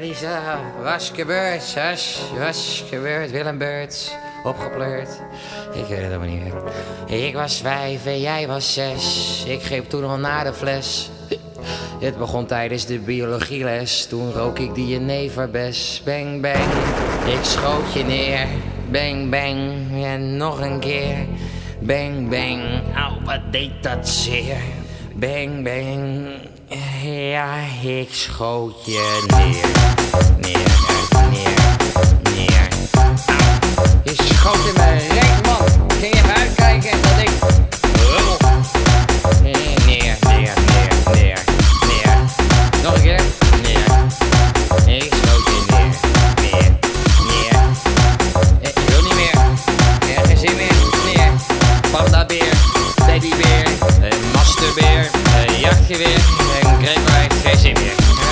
Is dat? Was gebeurd, was, was gebeurd. Willem Beurt, opgepleurd. Ik weet het helemaal niet. Ik was vijf en jij was zes. Ik greep toen al naar de fles. Het begon tijdens de biologieles. Toen rook ik die jeneverbes. Bang, bang. Ik schoot je neer. Bang, bang. En nog een keer. Bang, bang. Au, wat deed dat zeer. Bang, bang, ja, ik schoot je neer. Neer, neer, neer. ik Je schoot je mijn rek. Ging je uitkijken en dat ik... Neer, neer, neer, neer, neer. Nog een keer. Neer. Ik schoot je neer. Neer, neer. Ik wil niet meer. Ik heb. Neer. Panda beer, teddy beer gasten weer, een jachtgeweer.